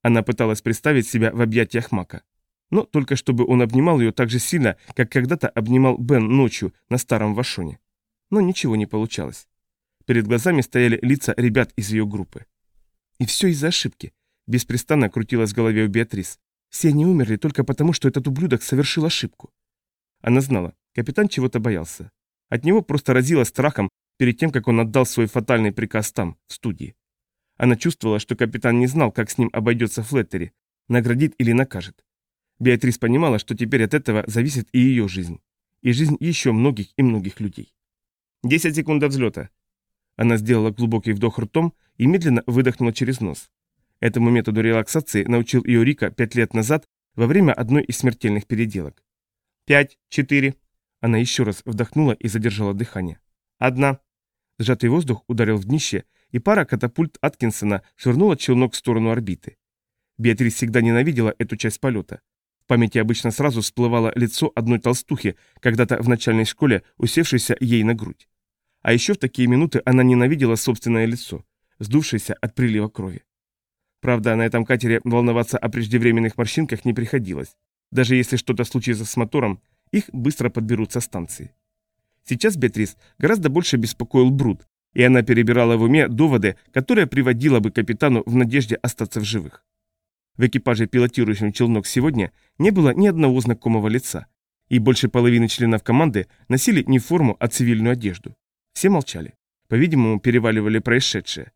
Она пыталась представить себя в объятиях Мака. Но только чтобы он обнимал ее так же сильно, как когда-то обнимал Бен ночью на старом Вашоне. Но ничего не получалось. Перед глазами стояли лица ребят из ее группы. И все из-за ошибки. Беспрестанно крутилась в голове у Беатрис. Все они умерли только потому, что этот ублюдок совершил ошибку. Она знала, Капитан чего-то боялся. От него просто разило страхом перед тем, как он отдал свой фатальный приказ там, в студии. Она чувствовала, что капитан не знал, как с ним обойдется Флеттери, наградит или накажет. Беатрис понимала, что теперь от этого зависит и ее жизнь, и жизнь еще многих и многих людей. Десять секунд до взлета. Она сделала глубокий вдох ртом и медленно выдохнула через нос. Этому методу релаксации научил ее Рика пять лет назад во время одной из смертельных переделок. Пять, четыре, она еще раз вдохнула и задержала дыхание. Одна. Сжатый воздух ударил в днище, и пара катапульт Аткинсона швырнула челнок в сторону орбиты. Беатрис всегда ненавидела эту часть полета. В памяти обычно сразу всплывало лицо одной толстухи, когда-то в начальной школе, усевшейся ей на грудь. А еще в такие минуты она ненавидела собственное лицо, сдувшееся от прилива крови. Правда, на этом катере волноваться о преждевременных морщинках не приходилось. Даже если что-то случится с мотором, их быстро подберут со станции. Сейчас Беатрис гораздо больше беспокоил Бруд, и она перебирала в уме доводы, которые приводила бы капитану в надежде остаться в живых. В экипаже, пилотирующем челнок сегодня, не было ни одного знакомого лица, и больше половины членов команды носили не форму, а цивильную одежду. Все молчали. По-видимому, переваливали происшедшее.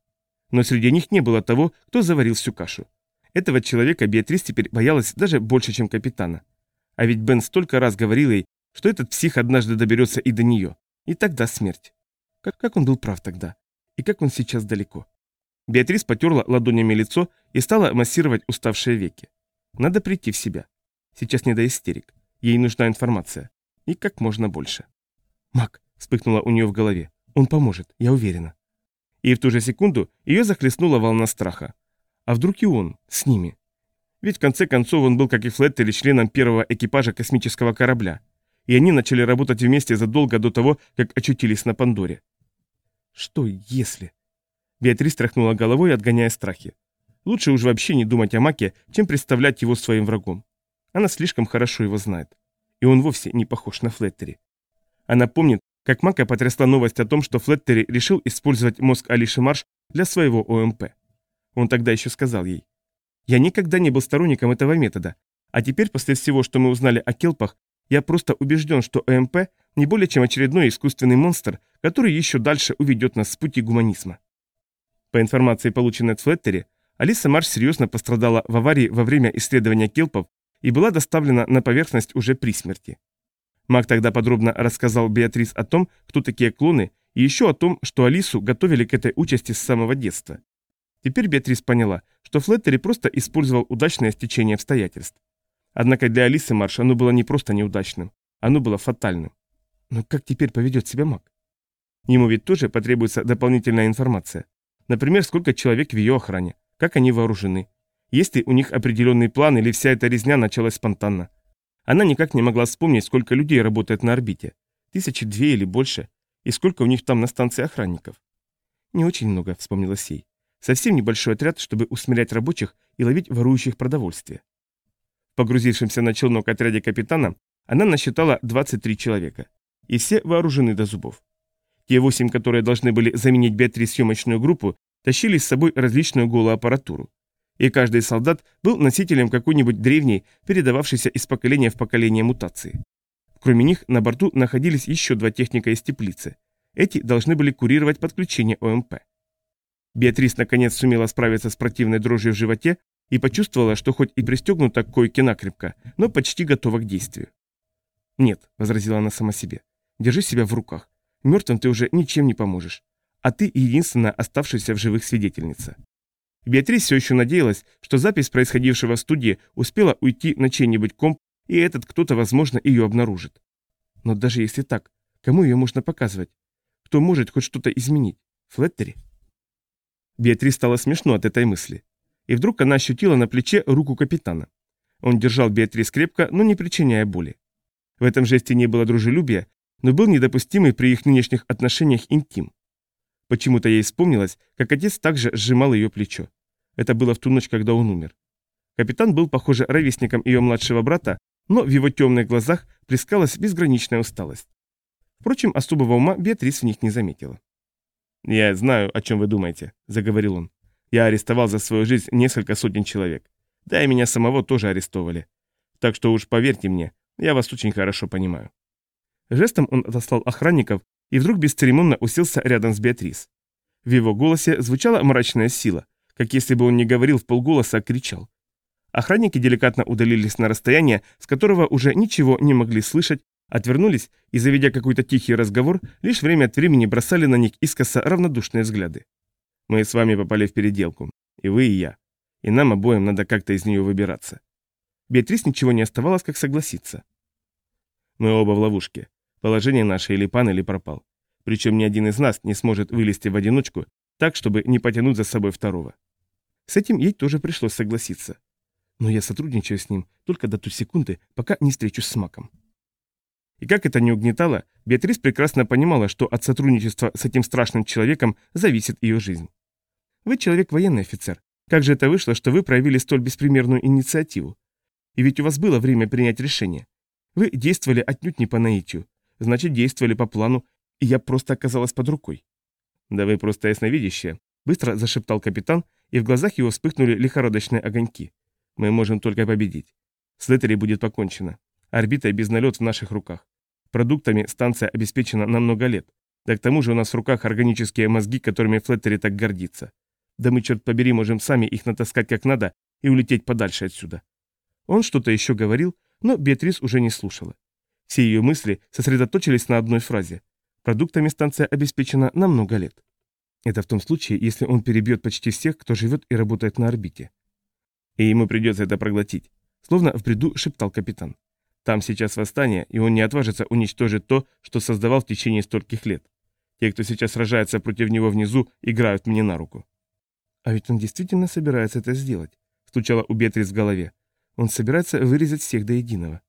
Но среди них не было того, кто заварил всю кашу. Этого человека Беатрис теперь боялась даже больше, чем капитана. А ведь Бен столько раз говорил ей, что этот псих однажды доберется и до нее. И тогда смерть. Как, как он был прав тогда. И как он сейчас далеко. Беатрис потерла ладонями лицо и стала массировать уставшие веки. Надо прийти в себя. Сейчас не до истерик. Ей нужна информация. И как можно больше. «Мак», — вспыхнула у нее в голове. «Он поможет, я уверена». И в ту же секунду ее захлестнула волна страха. А вдруг и он с ними? Ведь в конце концов он был, как и Флеттери, членом первого экипажа космического корабля. И они начали работать вместе задолго до того, как очутились на Пандоре. Что если? Беатрис тряхнула головой, отгоняя страхи. Лучше уж вообще не думать о Маке, чем представлять его своим врагом. Она слишком хорошо его знает. И он вовсе не похож на Флеттери. Она помнит, как Мака потрясла новость о том, что Флеттери решил использовать мозг Алиши Марш для своего ОМП. Он тогда еще сказал ей. «Я никогда не был сторонником этого метода, а теперь, после всего, что мы узнали о келпах, я просто убежден, что ОМП не более чем очередной искусственный монстр, который еще дальше уведет нас с пути гуманизма». По информации, полученной от Флеттери, Алиса Марш серьезно пострадала в аварии во время исследования келпов и была доставлена на поверхность уже при смерти. Мак тогда подробно рассказал Беатрис о том, кто такие клоны, и еще о том, что Алису готовили к этой участи с самого детства. Теперь Беатрис поняла, что Флеттери просто использовал удачное стечение обстоятельств. Однако для Алисы Марш оно было не просто неудачным, оно было фатальным. Но как теперь поведет себя Мак? Ему ведь тоже потребуется дополнительная информация. Например, сколько человек в ее охране, как они вооружены, есть ли у них определенный план или вся эта резня началась спонтанно. Она никак не могла вспомнить, сколько людей работает на орбите. Тысячи две или больше. И сколько у них там на станции охранников. Не очень много, вспомнила Сей. Совсем небольшой отряд, чтобы усмирять рабочих и ловить ворующих продовольствие. В погрузившемся на челнок отряде капитана она насчитала 23 человека. И все вооружены до зубов. Те восемь, которые должны были заменить Бетри съемочную группу, тащили с собой различную голую аппаратуру. И каждый солдат был носителем какой-нибудь древней, передававшейся из поколения в поколение мутации. Кроме них, на борту находились еще два техника из теплицы. Эти должны были курировать подключение ОМП. Беатрис наконец сумела справиться с противной дрожью в животе и почувствовала, что хоть и пристегнута к койке накрепко, но почти готова к действию. «Нет», — возразила она сама себе, — «держи себя в руках. Мертвым ты уже ничем не поможешь. А ты единственная оставшаяся в живых свидетельница. Беатрис все еще надеялась, что запись происходившего в студии успела уйти на чей-нибудь комп, и этот кто-то, возможно, ее обнаружит. Но даже если так, кому ее можно показывать? Кто может хоть что-то изменить? Флеттери? Беатрис стало смешно от этой мысли. И вдруг она ощутила на плече руку капитана. Он держал Беатрис крепко, но не причиняя боли. В этом жесте не было дружелюбия, но был недопустимый при их нынешних отношениях интим. Почему-то ей вспомнилось, как отец также сжимал ее плечо. Это было в ту ночь, когда он умер. Капитан был, похоже, ровесником ее младшего брата, но в его темных глазах плескалась безграничная усталость. Впрочем, особого ума Беатрис в них не заметила. «Я знаю, о чем вы думаете», — заговорил он. «Я арестовал за свою жизнь несколько сотен человек. Да и меня самого тоже арестовали. Так что уж поверьте мне, я вас очень хорошо понимаю». Жестом он отослал охранников и вдруг бесцеремонно уселся рядом с Беатрис. В его голосе звучала мрачная сила, как если бы он не говорил в полголоса, а кричал. Охранники деликатно удалились на расстояние, с которого уже ничего не могли слышать, отвернулись и, заведя какой-то тихий разговор, лишь время от времени бросали на них искоса равнодушные взгляды. «Мы с вами попали в переделку. И вы, и я. И нам обоим надо как-то из нее выбираться». Беатрис ничего не оставалось, как согласиться. «Мы оба в ловушке. Положение наше или пан, или пропал. Причем ни один из нас не сможет вылезти в одиночку так, чтобы не потянуть за собой второго. С этим ей тоже пришлось согласиться. Но я сотрудничаю с ним только до той секунды, пока не встречусь с Маком. И как это не угнетало, Беатрис прекрасно понимала, что от сотрудничества с этим страшным человеком зависит ее жизнь. Вы человек военный офицер. Как же это вышло, что вы проявили столь беспримерную инициативу? И ведь у вас было время принять решение. Вы действовали отнюдь не по наитию, значит, действовали по плану, и я просто оказалась под рукой. Да вы просто ясновидящие, быстро зашептал капитан, и в глазах его вспыхнули лихорадочные огоньки. Мы можем только победить. С Леттери будет покончено. Орбита без налет в наших руках. Продуктами станция обеспечена на много лет. Да к тому же у нас в руках органические мозги, которыми Флеттери так гордится. Да мы, черт побери, можем сами их натаскать как надо и улететь подальше отсюда. Он что-то еще говорил, но Беатрис уже не слушала. Все ее мысли сосредоточились на одной фразе. Продуктами станция обеспечена на много лет. Это в том случае, если он перебьет почти всех, кто живет и работает на орбите. И ему придется это проглотить. Словно в бреду шептал капитан. Там сейчас восстание, и он не отважится уничтожить то, что создавал в течение стольких лет. Те, кто сейчас сражается против него внизу, играют мне на руку. А ведь он действительно собирается это сделать, стучала у Беатрис в голове. Он собирается вырезать всех до единого.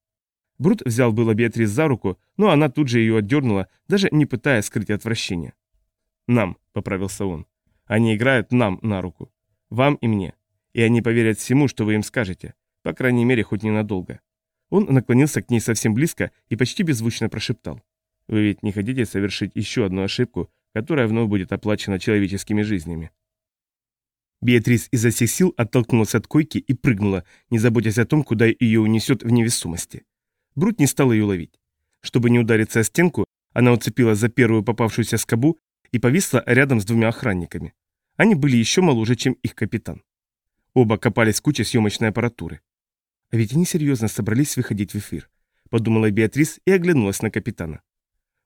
Брут взял было Беатрис за руку, но она тут же ее отдернула, даже не пытаясь скрыть отвращение. «Нам», — поправился он. «Они играют нам на руку. Вам и мне. И они поверят всему, что вы им скажете. По крайней мере, хоть ненадолго». Он наклонился к ней совсем близко и почти беззвучно прошептал. «Вы ведь не хотите совершить еще одну ошибку, которая вновь будет оплачена человеческими жизнями?» Беатрис изо всех сил оттолкнулась от койки и прыгнула, не заботясь о том, куда ее унесет в невесомости. Брут не стал ее ловить. Чтобы не удариться о стенку, она уцепилась за первую попавшуюся скобу и повисла рядом с двумя охранниками. Они были еще моложе, чем их капитан. Оба копались в куче съемочной аппаратуры. А ведь они серьезно собрались выходить в эфир, подумала Беатрис и оглянулась на капитана.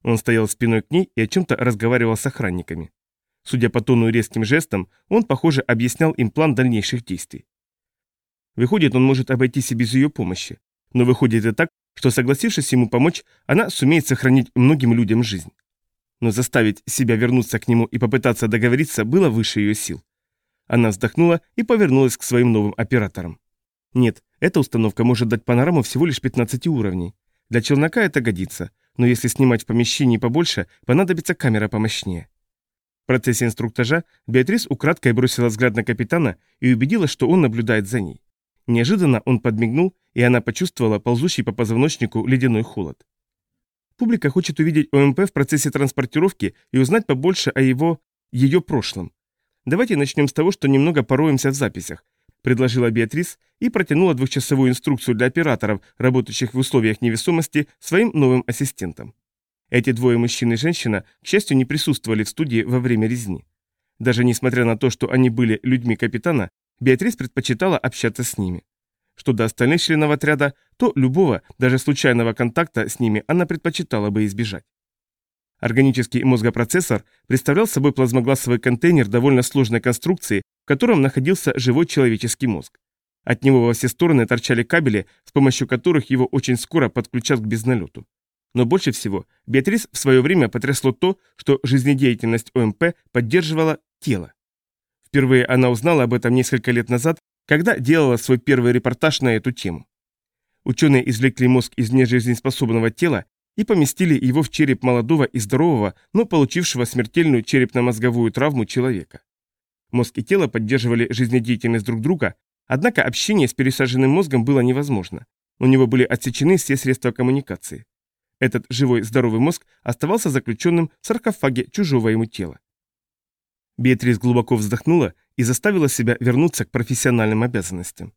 Он стоял спиной к ней и о чем-то разговаривал с охранниками. Судя по тону и резким жестам, он, похоже, объяснял им план дальнейших действий. Выходит, он может обойтись и без ее помощи. Но выходит и так, что, согласившись ему помочь, она сумеет сохранить многим людям жизнь. Но заставить себя вернуться к нему и попытаться договориться было выше ее сил. Она вздохнула и повернулась к своим новым операторам. Нет, эта установка может дать панораму всего лишь 15 уровней. Для челнока это годится, но если снимать в помещении побольше, понадобится камера помощнее. В процессе инструктажа Беатрис украдкой бросила взгляд на капитана и убедилась, что он наблюдает за ней. Неожиданно он подмигнул, и она почувствовала ползущий по позвоночнику ледяной холод. Публика хочет увидеть ОМП в процессе транспортировки и узнать побольше о его, ее прошлом. Давайте начнем с того, что немного пороемся в записях, предложила Беатрис и протянула двухчасовую инструкцию для операторов, работающих в условиях невесомости, своим новым ассистентам. Эти двое мужчин и женщина, к счастью, не присутствовали в студии во время резни. Даже несмотря на то, что они были людьми капитана, Беатрис предпочитала общаться с ними. Что до остальных членов отряда, то любого, даже случайного контакта с ними она предпочитала бы избежать. Органический мозгопроцессор представлял собой плазмогласовый контейнер довольно сложной конструкции, в котором находился живой человеческий мозг. От него во все стороны торчали кабели, с помощью которых его очень скоро подключат к безналету. Но больше всего Беатрис в свое время потрясло то, что жизнедеятельность ОМП поддерживала тело. Впервые она узнала об этом несколько лет назад, когда делала свой первый репортаж на эту тему. Ученые извлекли мозг из нежизнеспособного тела и поместили его в череп молодого и здорового, но получившего смертельную черепно-мозговую травму человека. Мозг и тело поддерживали жизнедеятельность друг друга, однако общение с пересаженным мозгом было невозможно. У него были отсечены все средства коммуникации. Этот живой здоровый мозг оставался заключенным в саркофаге чужого ему тела. Беатрис глубоко вздохнула и заставила себя вернуться к профессиональным обязанностям.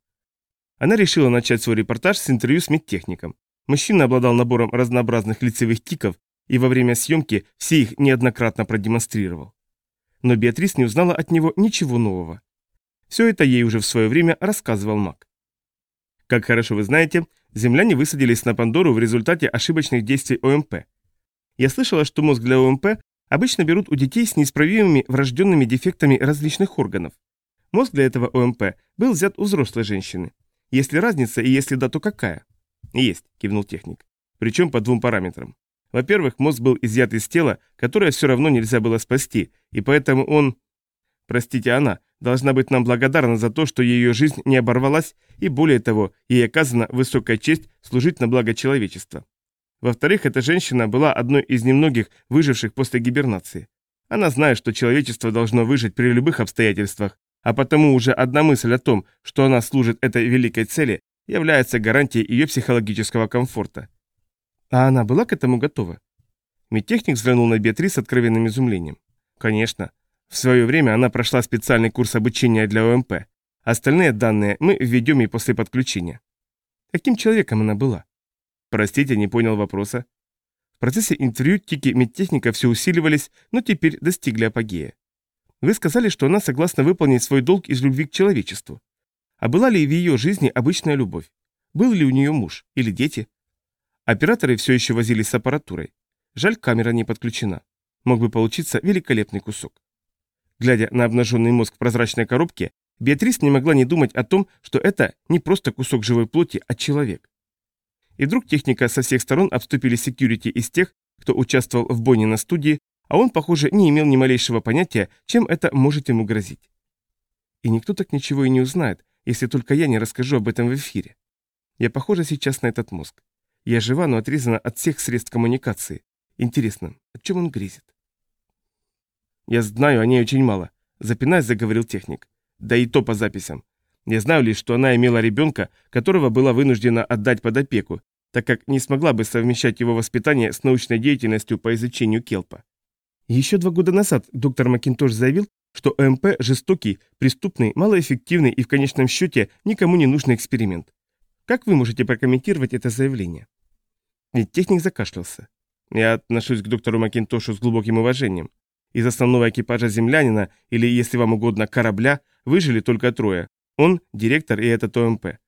Она решила начать свой репортаж с интервью с медтехником. Мужчина обладал набором разнообразных лицевых тиков и во время съемки все их неоднократно продемонстрировал. Но Беатрис не узнала от него ничего нового. Все это ей уже в свое время рассказывал Мак. Как хорошо вы знаете, земляне высадились на Пандору в результате ошибочных действий ОМП. Я слышала, что мозг для ОМП обычно берут у детей с неисправимыми врожденными дефектами различных органов. Мозг для этого ОМП был взят у взрослой женщины. Если разница и если да, то какая? Есть, кивнул техник. Причем по двум параметрам. Во-первых, мозг был изъят из тела, которое все равно нельзя было спасти, и поэтому он... Простите, она должна быть нам благодарна за то, что ее жизнь не оборвалась, и более того, ей оказана высокая честь служить на благо человечества. Во-вторых, эта женщина была одной из немногих выживших после гибернации. Она знает, что человечество должно выжить при любых обстоятельствах, а потому уже одна мысль о том, что она служит этой великой цели, является гарантией ее психологического комфорта. А она была к этому готова? Медтехник взглянул на Беатрис с откровенным изумлением. Конечно. В свое время она прошла специальный курс обучения для ОМП. Остальные данные мы введем ей после подключения. Каким человеком она была? Простите, не понял вопроса. В процессе интервью тики медтехника все усиливались, но теперь достигли апогея. Вы сказали, что она согласна выполнить свой долг из любви к человечеству. А была ли в ее жизни обычная любовь? Был ли у нее муж или дети? Операторы все еще возились с аппаратурой. Жаль, камера не подключена. Мог бы получиться великолепный кусок. Глядя на обнаженный мозг в прозрачной коробке, Беатрис не могла не думать о том, что это не просто кусок живой плоти, а человек. И вдруг техника со всех сторон обступили секьюрити из тех, кто участвовал в бойне на студии, а он, похоже, не имел ни малейшего понятия, чем это может ему грозить. И никто так ничего и не узнает, если только я не расскажу об этом в эфире. Я похожа сейчас на этот мозг. Я жива, но отрезана от всех средств коммуникации. Интересно, о чем он грезит? Я знаю о ней очень мало, запинаясь, заговорил техник. Да и то по записям. Я знаю лишь, что она имела ребенка, которого была вынуждена отдать под опеку, так как не смогла бы совмещать его воспитание с научной деятельностью по изучению келпа. Еще два года назад доктор Макинтош заявил, что ОМП – жестокий, преступный, малоэффективный и в конечном счете никому не нужный эксперимент. Как вы можете прокомментировать это заявление? Ведь техник закашлялся. Я отношусь к доктору Макинтошу с глубоким уважением. Из основного экипажа землянина, или, если вам угодно, корабля, выжили только трое. Он, директор и этот ОМП.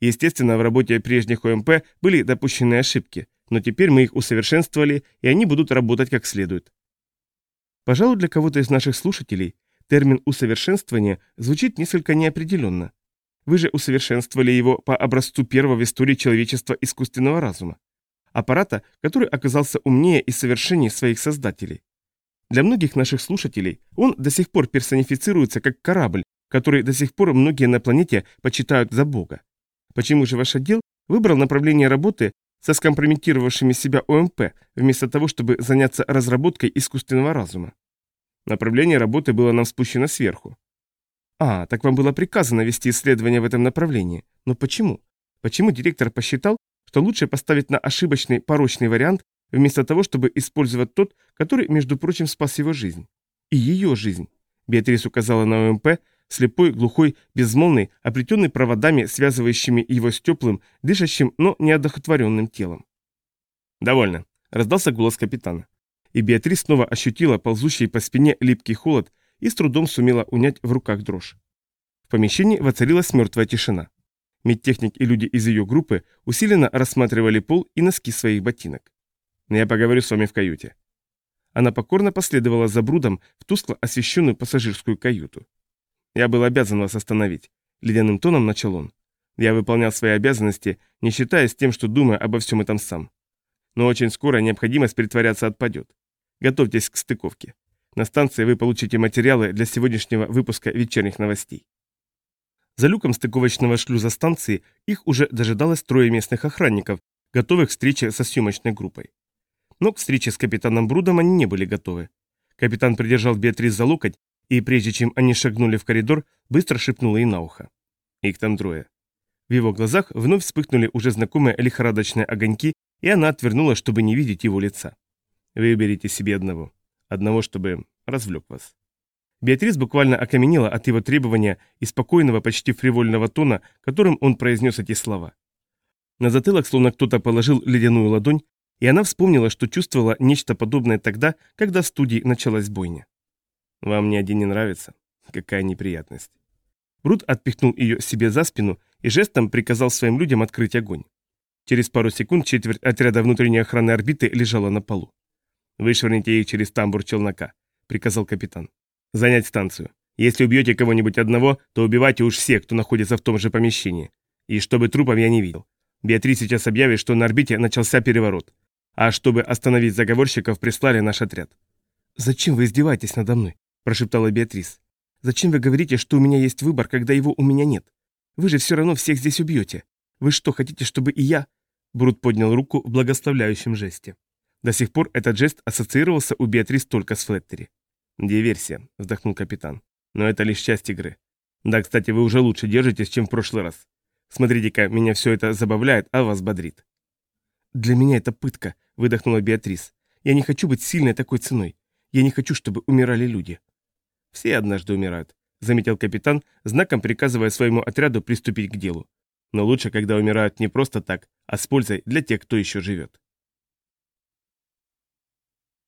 Естественно, в работе прежних ОМП были допущены ошибки, но теперь мы их усовершенствовали, и они будут работать как следует. Пожалуй, для кого-то из наших слушателей термин «усовершенствование» звучит несколько неопределенно. Вы же усовершенствовали его по образцу первого в истории человечества искусственного разума. Аппарата, который оказался умнее и совершеннее своих создателей. Для многих наших слушателей он до сих пор персонифицируется как корабль, который до сих пор многие на планете почитают за Бога. Почему же ваш отдел выбрал направление работы со скомпрометировавшими себя ОМП, вместо того, чтобы заняться разработкой искусственного разума? Направление работы было нам спущено сверху. А, так вам было приказано вести исследования в этом направлении. Но почему? Почему директор посчитал, что лучше поставить на ошибочный порочный вариант, вместо того, чтобы использовать тот, который, между прочим, спас его жизнь? И ее жизнь. Беатрис указала на ОМП, слепой, глухой, безмолвный, оплетенный проводами, связывающими его с теплым, дышащим, но неодохотворенным телом. «Довольно», — раздался голос капитана. И Беатрис снова ощутила ползущий по спине липкий холод и с трудом сумела унять в руках дрожь. В помещении воцарилась мертвая тишина. Медтехник и люди из ее группы усиленно рассматривали пол и носки своих ботинок. «Я поговорю с вами в каюте». Она покорно последовала за Брудом в тускло освещенную пассажирскую каюту. Я был обязан вас остановить. Ледяным тоном начал он. Я выполнял свои обязанности, не считаясь тем, что думаю обо всем этом сам. Но очень скоро необходимость притворяться отпадет. Готовьтесь к стыковке. На станции вы получите материалы для сегодняшнего выпуска вечерних новостей. За люком стыковочного шлюза станции их уже дожидалось трое местных охранников, готовых к встрече со съемочной группой. Но к встрече с капитаном Брудом они не были готовы. Капитан придержал Беатрис за локоть и прежде чем они шагнули в коридор, быстро шепнул ей на ухо. Их там трое. В его глазах вновь вспыхнули уже знакомые лихорадочные огоньки, и она отвернула, чтобы не видеть его лица. Выберите себе одного. Одного, чтобы развлек вас. Беатрис буквально окаменела от его требования и спокойного, почти фривольного тона, которым он произнес эти слова. На затылок словно кто-то положил ледяную ладонь, и она вспомнила, что чувствовала нечто подобное тогда, когда в студии началась бойня. Вам ни один не нравится? Какая неприятность. Брут отпихнул ее себе за спину и жестом приказал своим людям открыть огонь. Через пару секунд четверть отряда внутренней охраны орбиты лежала на полу. «Вышвырните их через тамбур челнока», — приказал капитан. «Занять станцию. Если убьете кого-нибудь одного, то убивайте уж всех, кто находится в том же помещении. И чтобы трупов я не видел. Беатрис сейчас объявит, что на орбите начался переворот. А чтобы остановить заговорщиков, прислали наш отряд». «Зачем вы издеваетесь надо мной?» Прошептала Беатрис. «Зачем вы говорите, что у меня есть выбор, когда его у меня нет? Вы же все равно всех здесь убьете. Вы что, хотите, чтобы и я...» Брут поднял руку в благословляющем жесте. До сих пор этот жест ассоциировался у Беатрис только с Флеттери. «Диверсия», — вздохнул капитан. «Но это лишь часть игры. Да, кстати, вы уже лучше держитесь, чем в прошлый раз. Смотрите-ка, меня все это забавляет, а вас бодрит». «Для меня это пытка», — выдохнула Беатрис. «Я не хочу быть сильной такой ценой. Я не хочу, чтобы умирали люди». «Все однажды умирают», — заметил капитан, знаком приказывая своему отряду приступить к делу. «Но лучше, когда умирают не просто так, а с пользой для тех, кто еще живет».